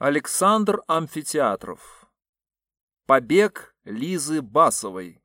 Александр Амфитеатров. Побег Лизы Басовой.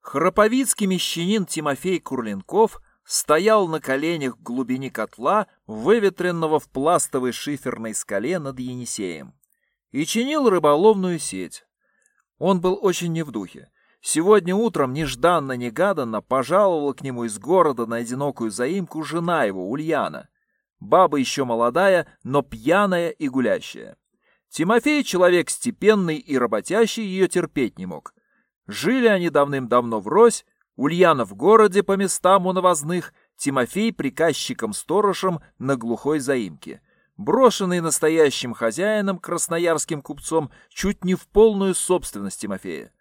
Храповицкий мещанин Тимофей Курленков стоял на коленях в глубине котла, выветренного в пластовой шиферной скале над Енисеем, и чинил рыболовную сеть. Он был очень не в духе. Сегодня утром нежданно-негаданно пожаловала к нему из города на одинокую заимку жена его, Ульяна — Баба еще молодая, но пьяная и гулящая. Тимофей, человек степенный и работящий, ее терпеть не мог. Жили они давным-давно врозь, Ульяна в городе по местам у навозных, Тимофей приказчиком-сторожем на глухой заимке. Брошенный настоящим хозяином, красноярским купцом, чуть не в полную собственность Тимофея.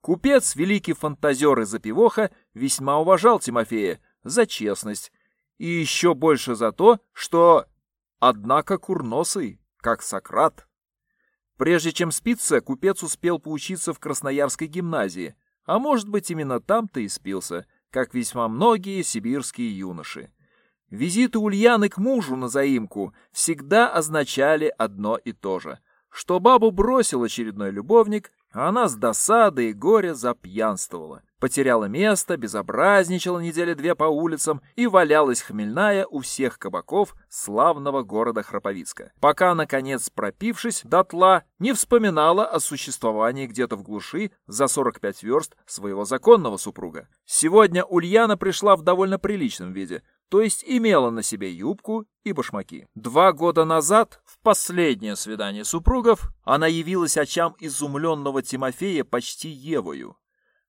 Купец, великий фантазер и запивоха, весьма уважал Тимофея за честность, и еще больше за то, что, однако, курносый, как Сократ. Прежде чем спиться, купец успел поучиться в Красноярской гимназии, а может быть именно там-то и спился, как весьма многие сибирские юноши. Визиты Ульяны к мужу на заимку всегда означали одно и то же, что бабу бросил очередной любовник, а она с досадой и горя запьянствовала потеряла место, безобразничала недели две по улицам и валялась хмельная у всех кабаков славного города Храповицка, пока, наконец, пропившись дотла, не вспоминала о существовании где-то в глуши за 45 верст своего законного супруга. Сегодня Ульяна пришла в довольно приличном виде, то есть имела на себе юбку и башмаки. Два года назад, в последнее свидание супругов, она явилась очам изумленного Тимофея почти Евою.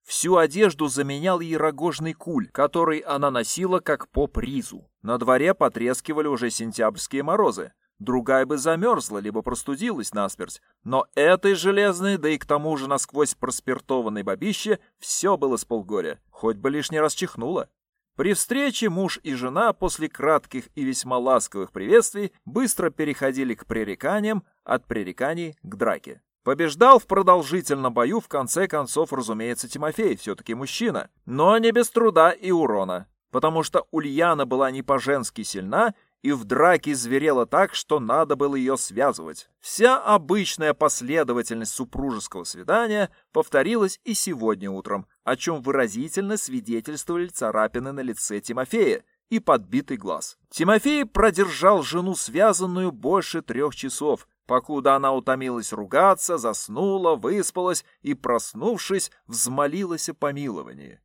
Всю одежду заменял ей рогожный куль, который она носила как по призу. На дворе потрескивали уже сентябрьские морозы. Другая бы замерзла, либо простудилась насмерть. Но этой железной, да и к тому же насквозь проспиртованной бабище, все было с полгоря. Хоть бы лишний раз чихнула. При встрече муж и жена после кратких и весьма ласковых приветствий быстро переходили к пререканиям, от пререканий к драке. Побеждал в продолжительном бою, в конце концов, разумеется, Тимофей, все-таки мужчина. Но не без труда и урона, потому что Ульяна была не по-женски сильна и в драке зверела так, что надо было ее связывать. Вся обычная последовательность супружеского свидания повторилась и сегодня утром, о чем выразительно свидетельствовали царапины на лице Тимофея и подбитый глаз. Тимофей продержал жену связанную больше трех часов, покуда она утомилась ругаться, заснула, выспалась и, проснувшись, взмолилась о помиловании.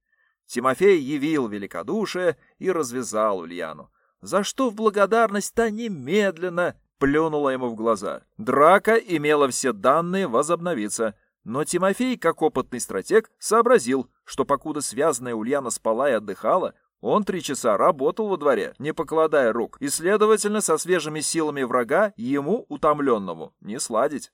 Тимофей явил великодушие и развязал Ульяну, за что в благодарность та немедленно плюнула ему в глаза. Драка имела все данные возобновиться, но Тимофей, как опытный стратег, сообразил, что покуда связанная Ульяна спала и отдыхала, он три часа работал во дворе, не покладая рук, и, следовательно, со свежими силами врага ему, утомленному, не сладить.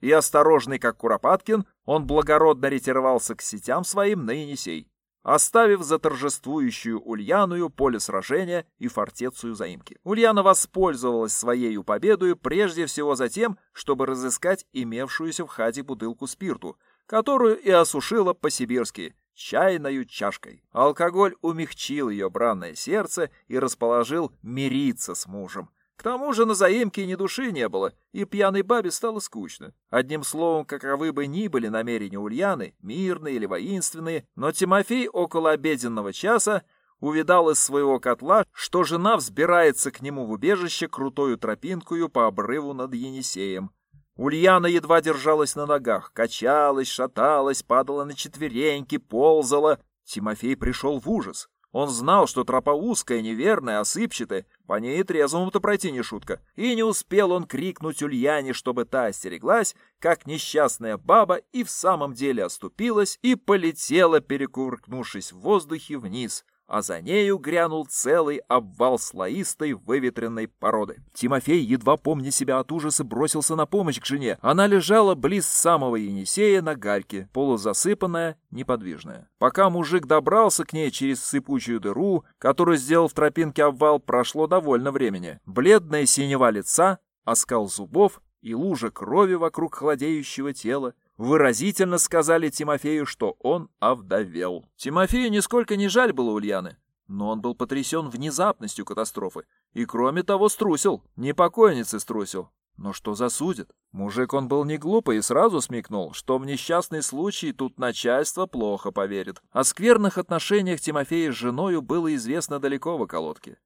И осторожный, как Куропаткин, он благородно ретировался к сетям своим на Енисей, оставив за торжествующую Ульяную поле сражения и фортецию заимки. Ульяна воспользовалась своей победою прежде всего за тем, чтобы разыскать имевшуюся в хате бутылку спирту, которую и осушила по-сибирски, чайною чашкой. Алкоголь умягчил ее бранное сердце и расположил мириться с мужем. К тому же на заимке ни души не было, и пьяной бабе стало скучно. Одним словом, каковы бы ни были намерения Ульяны, мирные или воинственные, но Тимофей около обеденного часа увидал из своего котла, что жена взбирается к нему в убежище крутою тропинкою по обрыву над Енисеем, Ульяна едва держалась на ногах, качалась, шаталась, падала на четвереньки, ползала. Тимофей пришел в ужас. Он знал, что тропа узкая, неверная, осыпчатая, по ней трезвому-то пройти не шутка. И не успел он крикнуть Ульяне, чтобы та остереглась, как несчастная баба и в самом деле оступилась и полетела, перекувыркнувшись в воздухе вниз, а за нею грянул целый обвал слоистой выветренной породы. Тимофей, едва помня себя от ужаса, бросился на помощь к жене. Она лежала близ самого Енисея на гальке, полузасыпанная, неподвижная. Пока мужик добрался к ней через сыпучую дыру, которую сделал в тропинке обвал, прошло довольно времени. Бледная синева лица, оскал зубов и лужа крови вокруг холодеющего тела выразительно сказали Тимофею, что он овдовел. Тимофею нисколько не жаль было Ульяны, но он был потрясен внезапностью катастрофы и, кроме того, струсил. Не покойницы струсил, Но что засудит? Мужик он был не глупый и сразу смекнул, что в несчастный случай тут начальство плохо поверит. О скверных отношениях Тимофея с женою было известно далеко в околотке.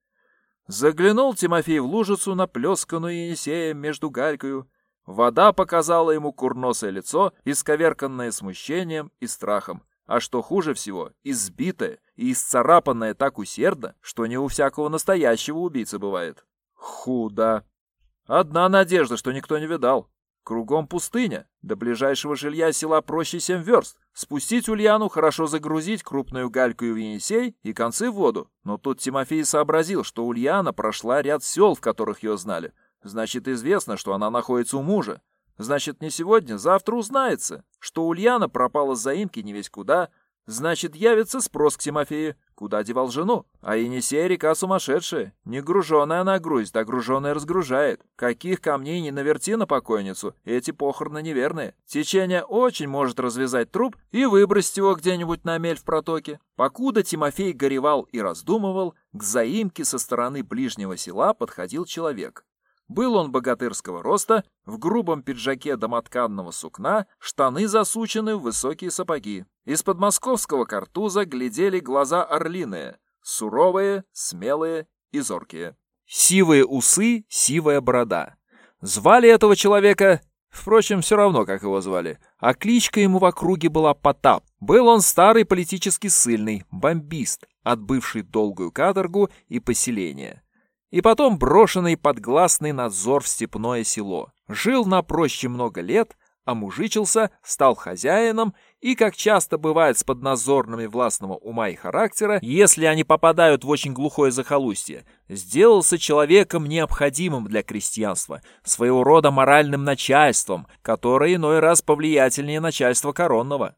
Заглянул Тимофей в лужицу, наплесканную Енисеем между галькою. Вода показала ему курносое лицо, исковерканное смущением и страхом. А что хуже всего, избитое и исцарапанное так усердно, что не у всякого настоящего убийцы бывает. Худо. Одна надежда, что никто не видал. Кругом пустыня, до ближайшего жилья села проще семь верст. Спустить Ульяну, хорошо загрузить крупную гальку в Енисей и концы в воду. Но тут Тимофей сообразил, что Ульяна прошла ряд сел, в которых ее знали. Значит, известно, что она находится у мужа. Значит, не сегодня, завтра узнается, что Ульяна пропала с заимки не весь куда, Значит, явится спрос к Тимофею, куда девал жену. А Енисея река сумасшедшая. Не груженная она грузит, а груженная разгружает. Каких камней не наверти на покойницу, эти похороны неверные. Течение очень может развязать труп и выбросить его где-нибудь на мель в протоке. Покуда Тимофей горевал и раздумывал, к заимке со стороны ближнего села подходил человек. Был он богатырского роста, в грубом пиджаке домотканного сукна, штаны засучены в высокие сапоги. Из-под московского картуза глядели глаза орлиные, суровые, смелые и зоркие. Сивые усы, сивая борода. Звали этого человека, впрочем, все равно, как его звали, а кличка ему в округе была Потап. Был он старый политически сильный, бомбист, отбывший долгую каторгу и поселение и потом брошенный под гласный надзор в степное село. Жил на проще много лет, омужичился, стал хозяином и, как часто бывает с подназорными властного ума и характера, если они попадают в очень глухое захолустье, сделался человеком необходимым для крестьянства, своего рода моральным начальством, которое иной раз повлиятельнее начальства коронного.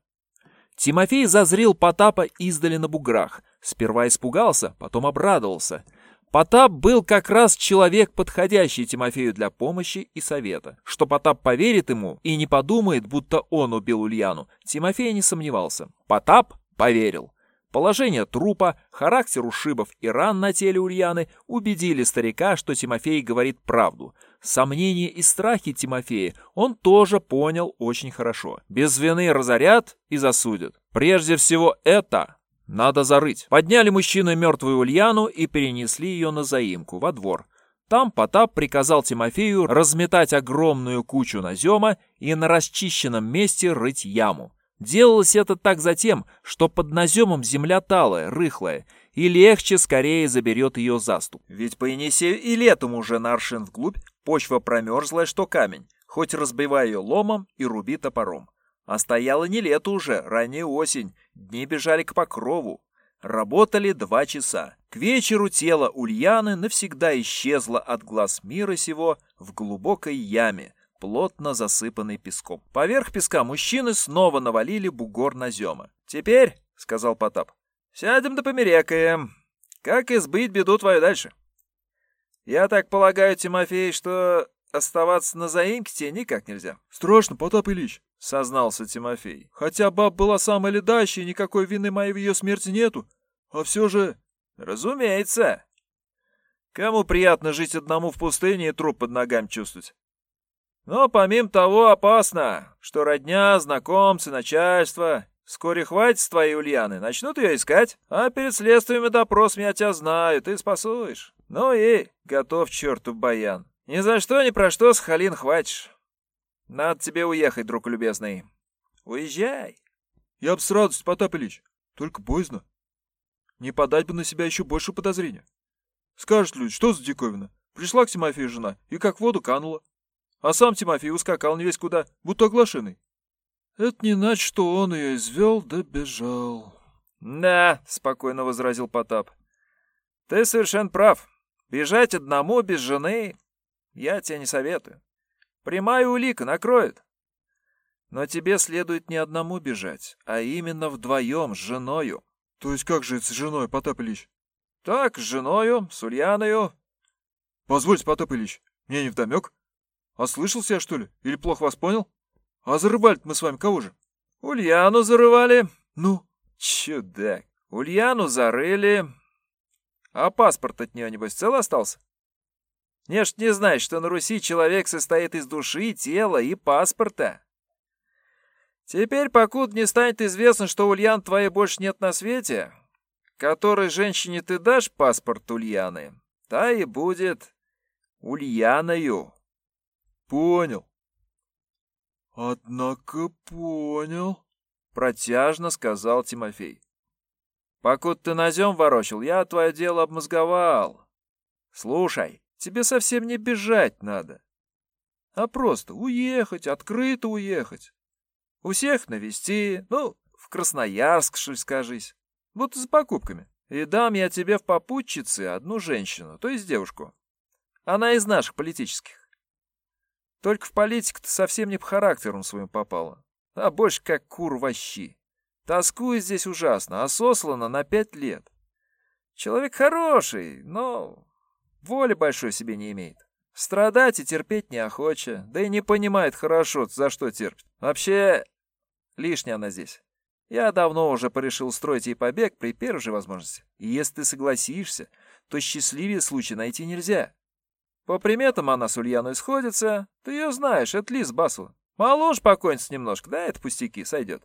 Тимофей зазрил Потапа издали на буграх. Сперва испугался, потом обрадовался — Потап был как раз человек, подходящий Тимофею для помощи и совета. Что Потап поверит ему и не подумает, будто он убил Ульяну, Тимофей не сомневался. Потап поверил. Положение трупа, характер ушибов и ран на теле Ульяны убедили старика, что Тимофей говорит правду. Сомнения и страхи Тимофея он тоже понял очень хорошо. Без вины разорят и засудят. Прежде всего это надо зарыть. Подняли мужчины мертвую Ульяну и перенесли ее на заимку, во двор. Там Потап приказал Тимофею разметать огромную кучу назема и на расчищенном месте рыть яму. Делалось это так затем, что под наземом земля талая, рыхлая, и легче скорее заберет ее заступ. Ведь по Енисею и летом уже на аршин вглубь почва промерзлая, что камень, хоть разбивая ее ломом и руби топором. А стояло не лето уже, ранняя осень, дни бежали к покрову. Работали два часа. К вечеру тело Ульяны навсегда исчезло от глаз мира сего в глубокой яме, плотно засыпанной песком. Поверх песка мужчины снова навалили бугор назема. «Теперь», — сказал Потап, — «сядем да померекаем. Как избыть беду твою дальше?» «Я так полагаю, Тимофей, что оставаться на заимке тебе никак нельзя». «Страшно, Потап Ильич», — сознался Тимофей. «Хотя баб была самая ледащая, никакой вины моей в ее смерти нету. А все же...» «Разумеется. Кому приятно жить одному в пустыне и труп под ногами чувствовать? Но помимо того опасно, что родня, знакомцы, начальство вскоре хватит с твоей Ульяны, начнут ее искать, а перед следствием и допросом я тебя знаю, ты спасуешь. Ну и готов черту баян. Ни за что, ни про что с Халин хватишь. Надо тебе уехать, друг любезный. Уезжай. Я б с радостью, Потап Ильич. Только поздно. Не подать бы на себя еще больше подозрения. Скажут люди, что за диковина? Пришла к Тимофею жена и как в воду канула. А сам Тимофей ускакал не весь куда, будто оглашенный. Это не значит, что он ее извел да бежал. Да, спокойно возразил Потап. Ты совершенно прав. Бежать одному без жены я тебе не советую. Прямая улика накроет. Но тебе следует не одному бежать, а именно вдвоем с женою. То есть как же это с женой, Потап Ильич? Так, с женою, с Ульяною. Позвольте, Потап Ильич, мне не вдомек. Ослышался я, что ли? Или плохо вас понял? А зарывали мы с вами кого же? Ульяну зарывали. Ну? Чудак. Ульяну зарыли. А паспорт от нее, небось, цел остался? Не ж не знаешь, что на Руси человек состоит из души, тела и паспорта. Теперь, покуда не станет известно, что Ульян твоей больше нет на свете, которой женщине ты дашь паспорт Ульяны, та и будет Ульяною. Понял. Однако понял, протяжно сказал Тимофей. Покуда ты назем ворочил, я твое дело обмозговал. Слушай, тебе совсем не бежать надо, а просто уехать, открыто уехать. У всех навести, ну, в Красноярск, что ли, скажись. Вот с покупками. И дам я тебе в попутчице одну женщину, то есть девушку. Она из наших политических. Только в политику-то совсем не по характеру своим попала, а больше как кур вощи. Тоскует здесь ужасно, а сослана на пять лет. Человек хороший, но воли большой себе не имеет. Страдать и терпеть неохоча, да и не понимает хорошо, за что терпит. Вообще, Лишняя она здесь. Я давно уже порешил устроить ей побег при первой же возможности. И если ты согласишься, то счастливее случай найти нельзя. По приметам она с Ульяной сходится. Ты ее знаешь, это Лиз Басова. Моложе покончится немножко, да, это пустяки, сойдет.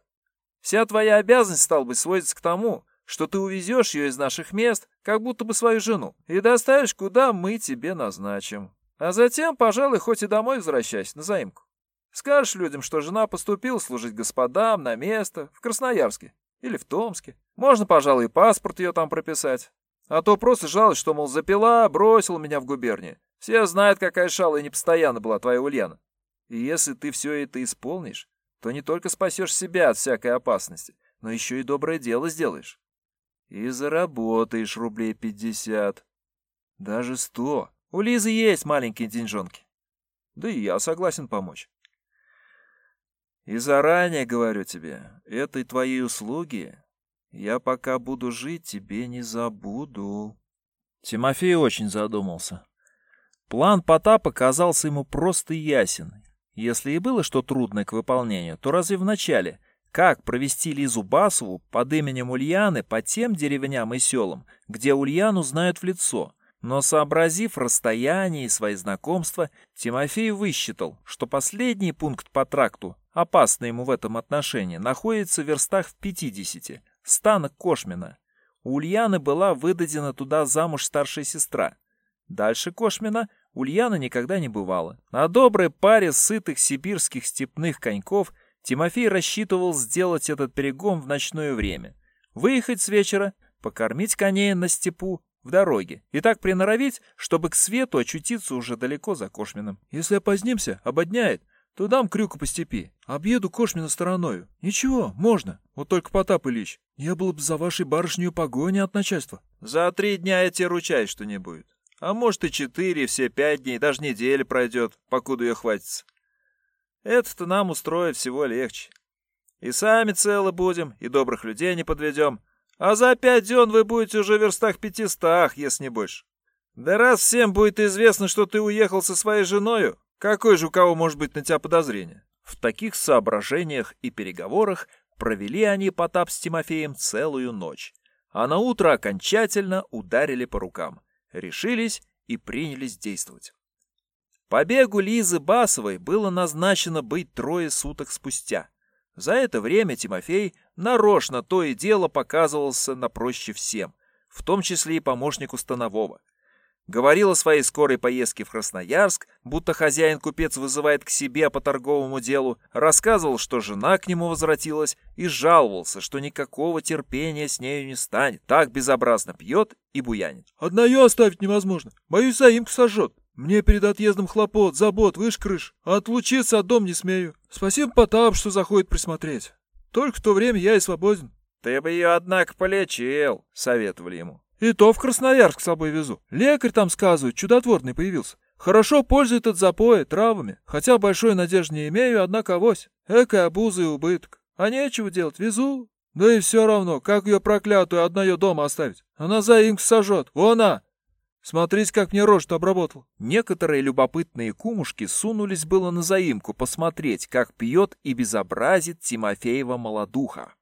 Вся твоя обязанность, стал бы, сводится к тому, что ты увезешь ее из наших мест, как будто бы свою жену, и доставишь, куда мы тебе назначим. А затем, пожалуй, хоть и домой возвращайся на заимку. Скажешь людям, что жена поступила служить господам на место в Красноярске или в Томске. Можно, пожалуй, и паспорт ее там прописать. А то просто жалость, что, мол, запила, бросила меня в губернии. Все знают, какая шалая и непостоянна была твоя Ульяна. И если ты все это исполнишь, то не только спасешь себя от всякой опасности, но еще и доброе дело сделаешь. И заработаешь рублей пятьдесят. Даже сто. У Лизы есть маленькие деньжонки. Да и я согласен помочь. И заранее говорю тебе, этой твоей услуги я пока буду жить, тебе не забуду. Тимофей очень задумался. План Потапа казался ему просто ясен. Если и было что трудное к выполнению, то разве в начале, как провести Лизу Басову под именем Ульяны по тем деревням и селам, где Ульяну знают в лицо, но сообразив расстояние и свои знакомства, Тимофей высчитал, что последний пункт по тракту, опасный ему в этом отношении, находится в верстах в 50, станок Кошмина. У Ульяны была выдадена туда замуж старшая сестра. Дальше Кошмина Ульяна никогда не бывала. На доброй паре сытых сибирских степных коньков Тимофей рассчитывал сделать этот перегон в ночное время. Выехать с вечера, покормить коней на степу, в дороге, и так приноровить, чтобы к свету очутиться уже далеко за Кошминым. Если опозднимся, ободняет, то дам крюку по степи, объеду Кошмина стороною. Ничего, можно. Вот только Потап Ильич, я был бы за вашей барышней погони от начальства. За три дня я тебе ручаюсь, что не будет. А может и четыре, все пять дней, даже неделя пройдет, покуда ее хватится. Это-то нам устроить всего легче. И сами целы будем, и добрых людей не подведем, а за пять дён вы будете уже в верстах пятистах, если не больше. Да раз всем будет известно, что ты уехал со своей женою, какой же у кого может быть на тебя подозрение? В таких соображениях и переговорах провели они Потап с Тимофеем целую ночь, а на утро окончательно ударили по рукам, решились и принялись действовать. Побегу Лизы Басовой было назначено быть трое суток спустя. За это время Тимофей нарочно то и дело показывался на проще всем, в том числе и помощнику Станового. Говорил о своей скорой поездке в Красноярск, будто хозяин-купец вызывает к себе по торговому делу, рассказывал, что жена к нему возвратилась и жаловался, что никакого терпения с нею не станет, так безобразно пьет и буянит. «Одна ее оставить невозможно, боюсь, заимку сожжет. Мне перед отъездом хлопот, забот, выше крыш, а отлучиться от дом не смею. Спасибо Потап, что заходит присмотреть». Только в то время я и свободен. Ты бы ее, однако, полечил, советовали ему. И то в Красноярск с собой везу. Лекарь там, сказывают, чудотворный появился. Хорошо пользует от запоя, травами. Хотя большой надежды не имею, однако авось. Эка обуза и убыток. А нечего делать, везу. Да и все равно, как ее проклятую одна ее дома оставить? Она заимку сожжет. Она! Смотрите, как мне рожь обработал. Некоторые любопытные кумушки сунулись было на заимку посмотреть, как пьет и безобразит Тимофеева молодуха.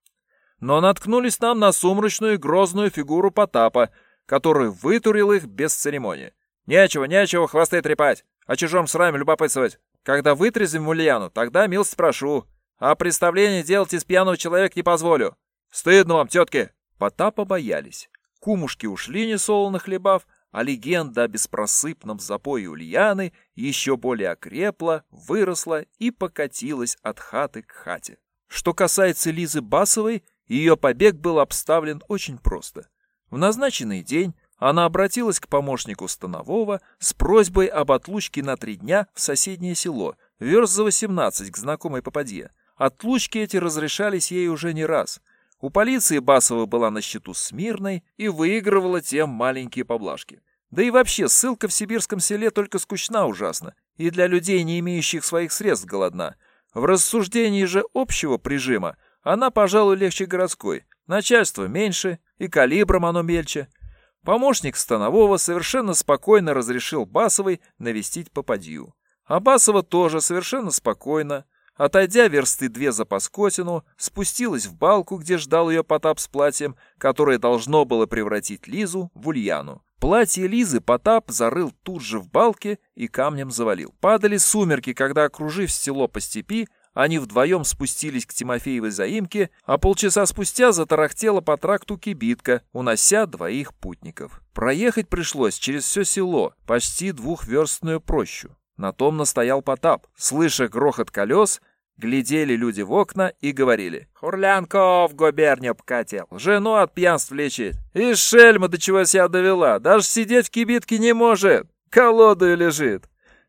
Но наткнулись там на сумрачную и грозную фигуру Потапа, который вытурил их без церемонии. Нечего, нечего хвосты трепать, о чужом сраме любопытствовать. Когда вытрезвим Ульяну, тогда милость прошу. А представление делать из пьяного человека не позволю. Стыдно вам, тетки!» Потапа боялись. Кумушки ушли несолоно хлебав, а легенда о беспросыпном запое Ульяны еще более окрепла, выросла и покатилась от хаты к хате. Что касается Лизы Басовой, ее побег был обставлен очень просто. В назначенный день она обратилась к помощнику Станового с просьбой об отлучке на три дня в соседнее село, верст за 18 к знакомой попадье. Отлучки эти разрешались ей уже не раз. У полиции Басова была на счету смирной и выигрывала тем маленькие поблажки. Да и вообще, ссылка в сибирском селе только скучна ужасно, и для людей, не имеющих своих средств, голодна. В рассуждении же общего прижима она, пожалуй, легче городской. Начальство меньше, и калибром оно мельче. Помощник Станового совершенно спокойно разрешил Басовой навестить попадью. А Басова тоже совершенно спокойно, Отойдя версты две за Паскотину, спустилась в балку, где ждал ее Потап с платьем, которое должно было превратить Лизу в Ульяну. Платье Лизы Потап зарыл тут же в балке и камнем завалил. Падали сумерки, когда, окружив село по степи, они вдвоем спустились к Тимофеевой заимке, а полчаса спустя затарахтела по тракту кибитка, унося двоих путников. Проехать пришлось через все село, почти двухверстную прощу. На том настоял Потап. Слыша грохот колес, глядели люди в окна и говорили. «Хурлянков губернию покатил, жену от пьянств лечит. И шельма до чего себя довела, даже сидеть в кибитке не может, колодою лежит.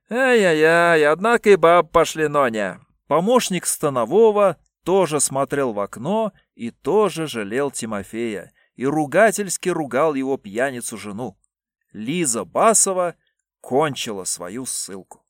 Ай-яй-яй, однако и баб пошли ноня». Помощник Станового тоже смотрел в окно и тоже жалел Тимофея и ругательски ругал его пьяницу жену. Лиза Басова кончила свою ссылку.